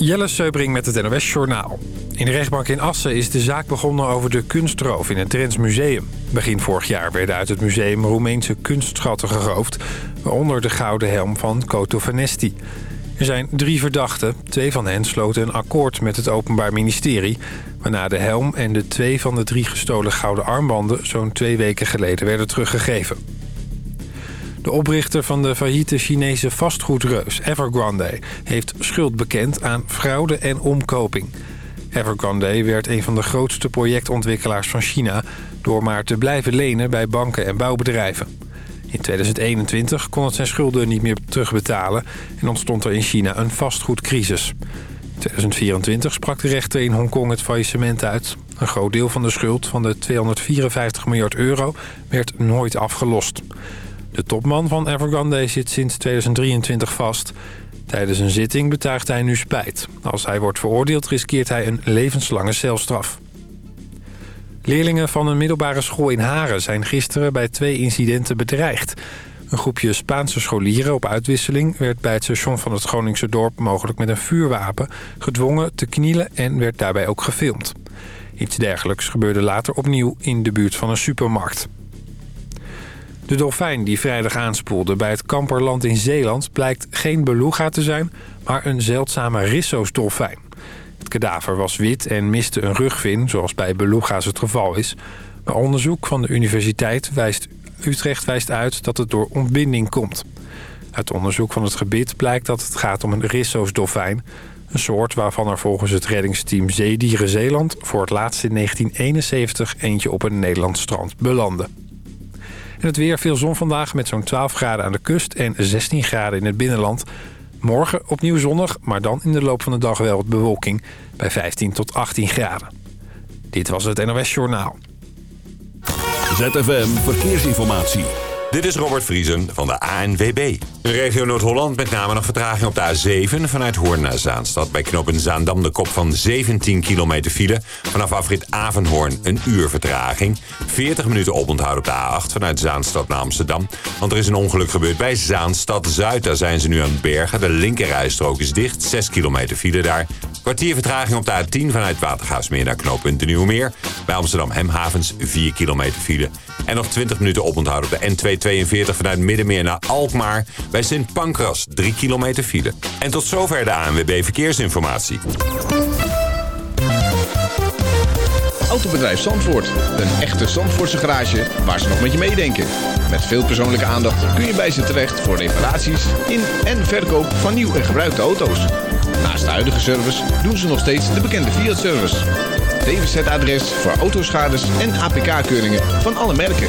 Jelle Seubring met het NOS Journaal. In de rechtbank in Assen is de zaak begonnen over de kunstroof in het Drents Museum. Begin vorig jaar werden uit het museum Roemeense kunstschatten geroofd... waaronder de gouden helm van Koto Vanesti. Er zijn drie verdachten. Twee van hen sloten een akkoord met het Openbaar Ministerie... waarna de helm en de twee van de drie gestolen gouden armbanden... zo'n twee weken geleden werden teruggegeven. De oprichter van de failliete Chinese vastgoedreus Evergrande... heeft schuld bekend aan fraude en omkoping. Evergrande werd een van de grootste projectontwikkelaars van China... door maar te blijven lenen bij banken en bouwbedrijven. In 2021 kon het zijn schulden niet meer terugbetalen... en ontstond er in China een vastgoedcrisis. In 2024 sprak de rechter in Hongkong het faillissement uit. Een groot deel van de schuld van de 254 miljard euro werd nooit afgelost. De topman van Evergrande zit sinds 2023 vast. Tijdens een zitting betuigt hij nu spijt. Als hij wordt veroordeeld riskeert hij een levenslange celstraf. Leerlingen van een middelbare school in Haren zijn gisteren bij twee incidenten bedreigd. Een groepje Spaanse scholieren op uitwisseling werd bij het station van het Groningse dorp mogelijk met een vuurwapen gedwongen te knielen en werd daarbij ook gefilmd. Iets dergelijks gebeurde later opnieuw in de buurt van een supermarkt. De dolfijn die vrijdag aanspoelde bij het Kamperland in Zeeland... blijkt geen beluga te zijn, maar een zeldzame Risso's-dolfijn. Het kadaver was wit en miste een rugvin, zoals bij beluga's het geval is. Maar onderzoek van de Universiteit wijst, Utrecht wijst uit dat het door ontbinding komt. Uit onderzoek van het gebit blijkt dat het gaat om een Risso's-dolfijn... een soort waarvan er volgens het reddingsteam Zeedieren Zeeland... voor het laatst in 1971 eentje op een Nederlands strand belandde. En het weer veel zon vandaag met zo'n 12 graden aan de kust en 16 graden in het binnenland. Morgen opnieuw zonnig, maar dan in de loop van de dag wel wat bewolking bij 15 tot 18 graden. Dit was het NOS Journaal. ZFM Verkeersinformatie. Dit is Robert Vriesen van de ANWB. Regio Noord-Holland met name nog vertraging op de A7... vanuit Hoorn naar Zaanstad. Bij knooppunt Zaandam de kop van 17 kilometer file. Vanaf afrit Avenhoorn een uur vertraging. 40 minuten oponthoud op de A8 vanuit Zaanstad naar Amsterdam. Want er is een ongeluk gebeurd bij Zaanstad-Zuid. Daar zijn ze nu aan het bergen. De linkerrijstrook is dicht. 6 kilometer file daar. Kwartier vertraging op de A10 vanuit Watergaasmeer naar knooppunt de Nieuwmeer. Bij Amsterdam Hemhavens 4 kilometer file. En nog 20 minuten oponthoud op de N242 vanuit Middenmeer naar Alkmaar. Bij Sint Pancras 3 kilometer file. En tot zover de ANWB Verkeersinformatie. Autobedrijf Zandvoort. Een echte Zandvoortse garage waar ze nog met je meedenken. Met veel persoonlijke aandacht kun je bij ze terecht voor reparaties in en verkoop van nieuw en gebruikte auto's. Naast de huidige service doen ze nog steeds de bekende Fiat-service. DWZ-adres voor autoschades en APK-keuringen van alle merken.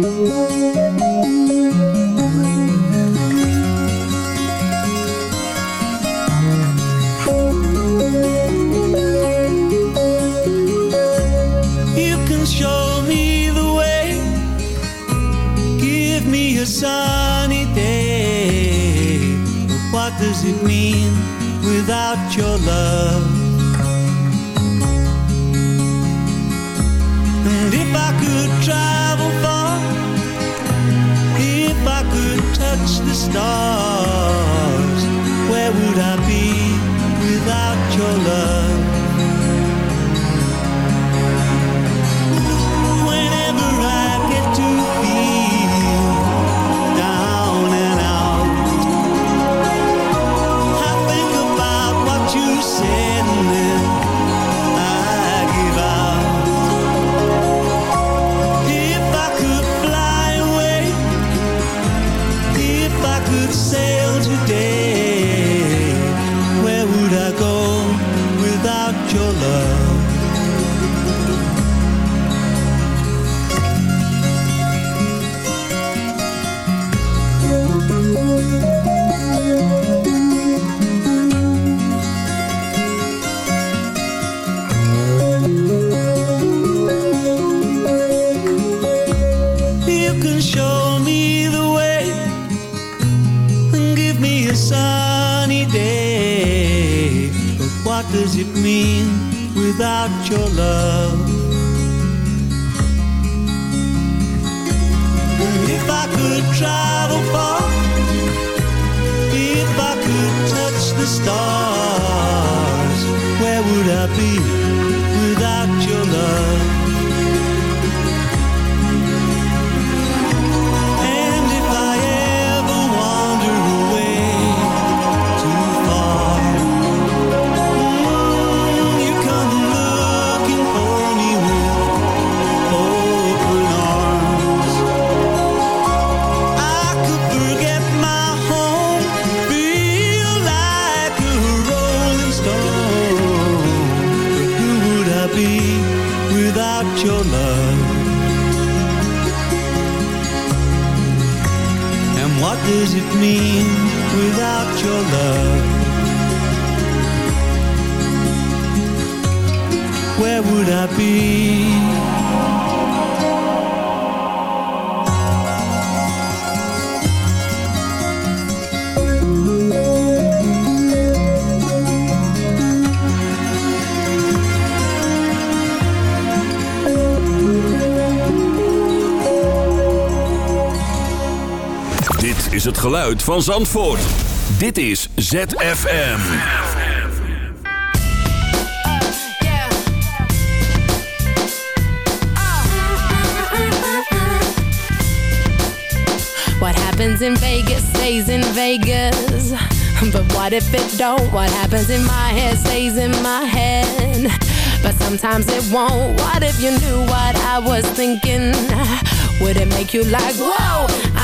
Música van Zandvoort. Dit is ZFM. What happens in Vegas stays in Vegas. But what if it don't? What happens in my head stays in my head. But sometimes it won't. What if you knew what I was thinking? Would it make you like, whoa?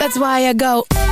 That's why I go.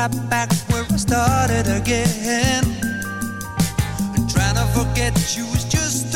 Right back where I started again. And try forget you is just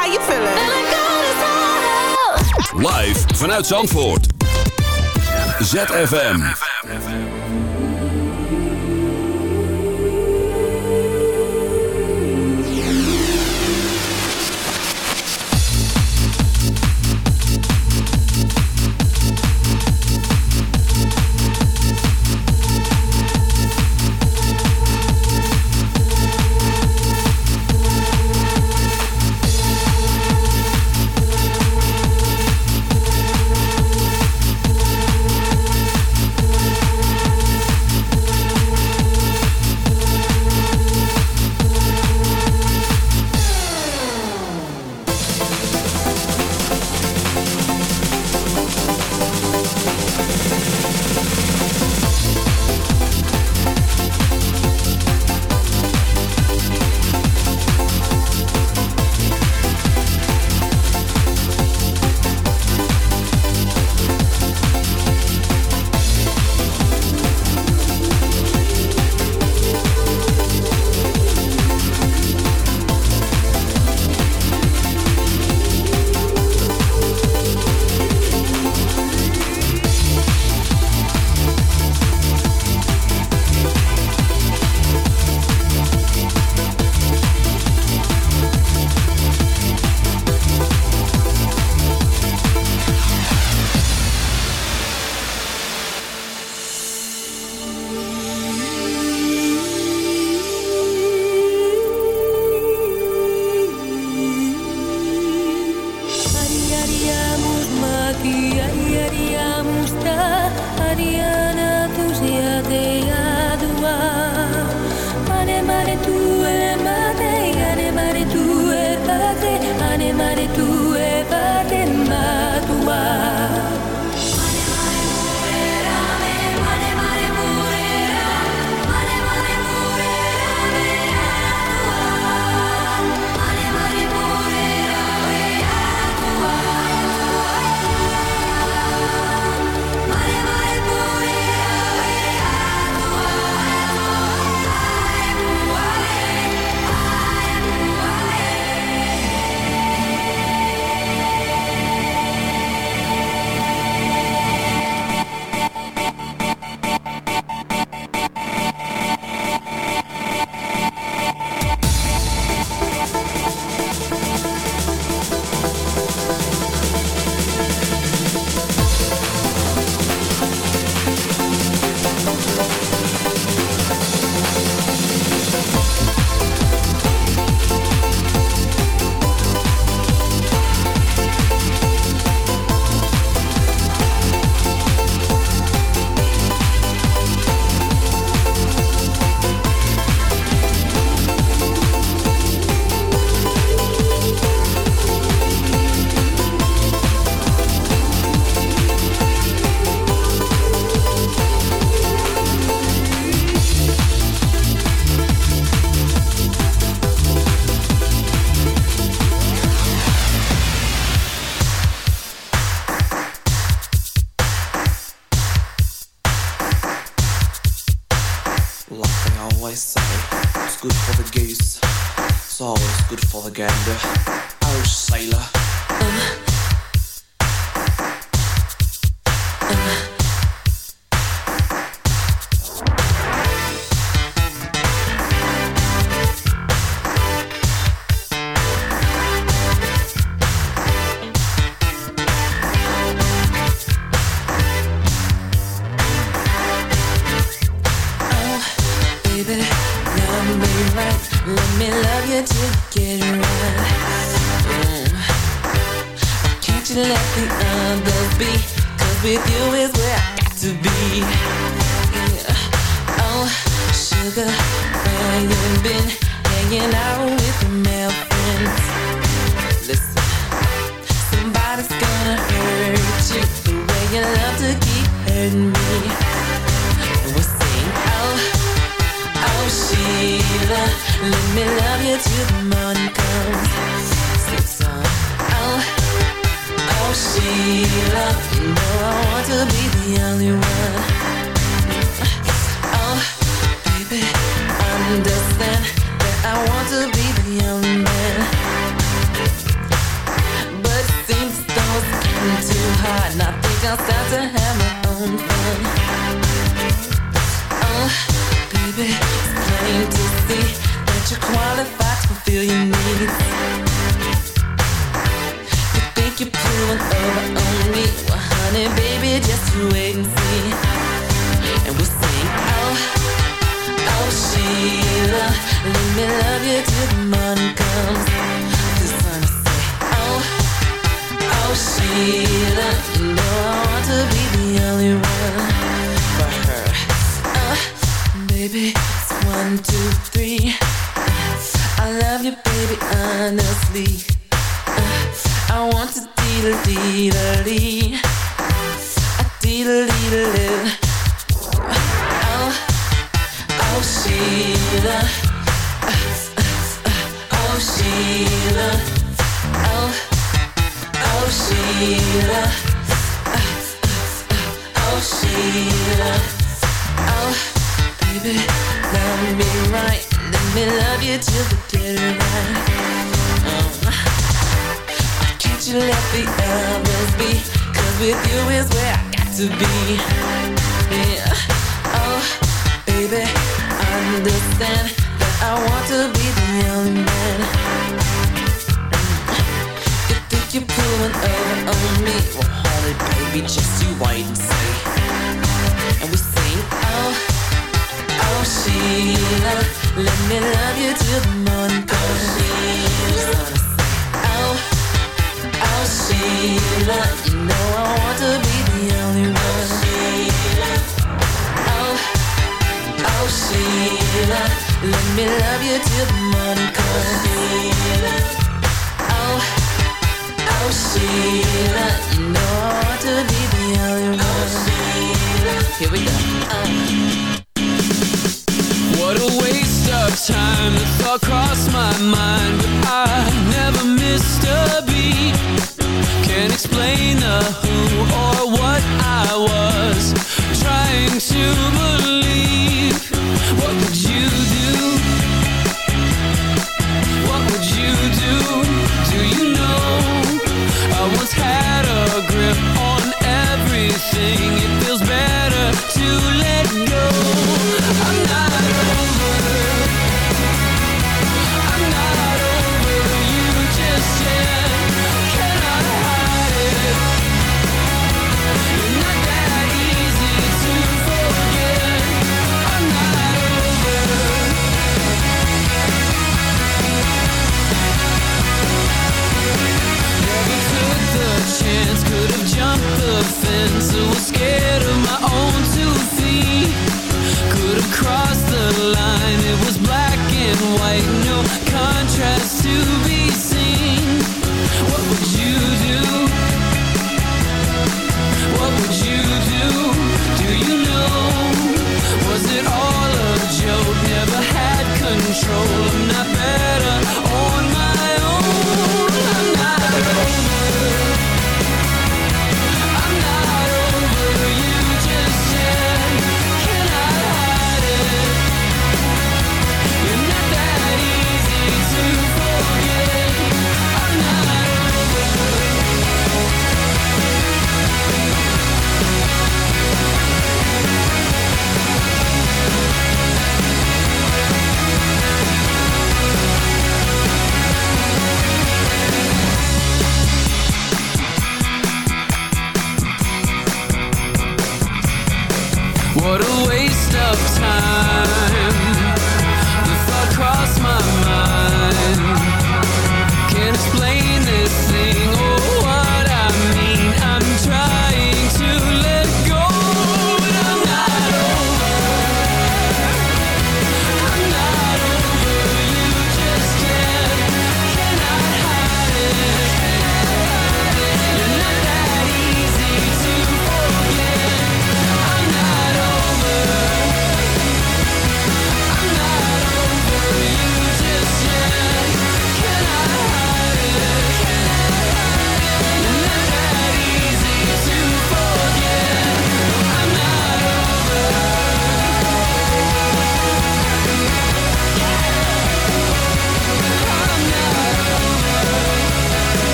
you feeling? Live vanuit Zandvoort. ZFM. baby. It's one, two, three. I love you, baby, honestly. to be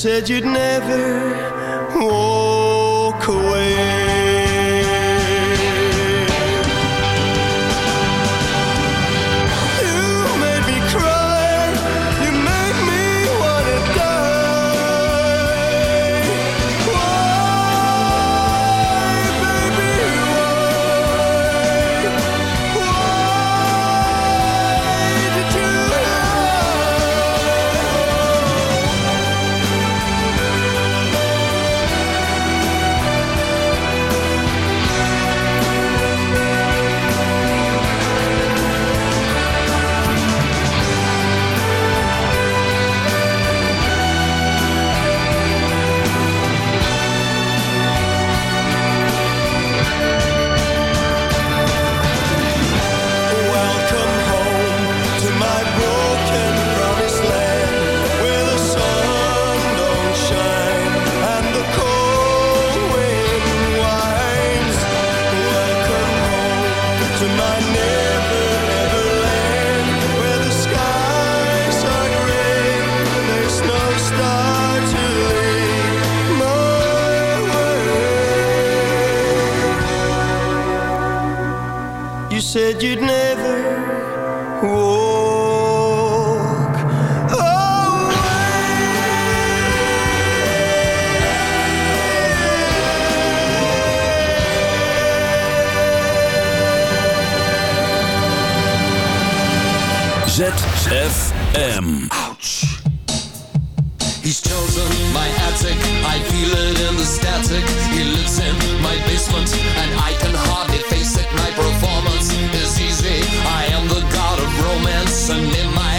said you'd never. Walk He's chosen my attic, I feel it in the static. He lives in my basement, and I can hardly face it. My performance is easy. I am the god of romance, and in my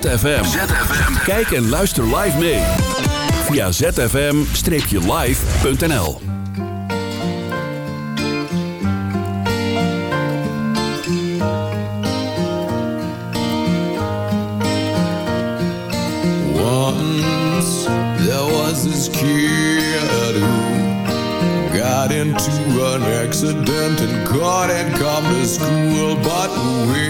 ZFM. Kijk en luister live mee. Via zfm-live.nl Once there was this kid who got into an accident and couldn't come to school but we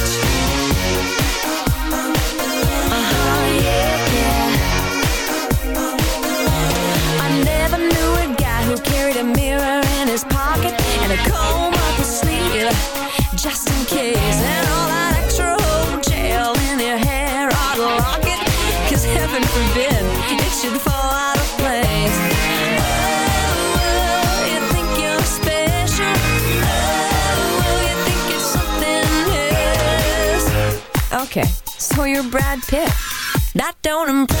Brad Pitt. That don't impress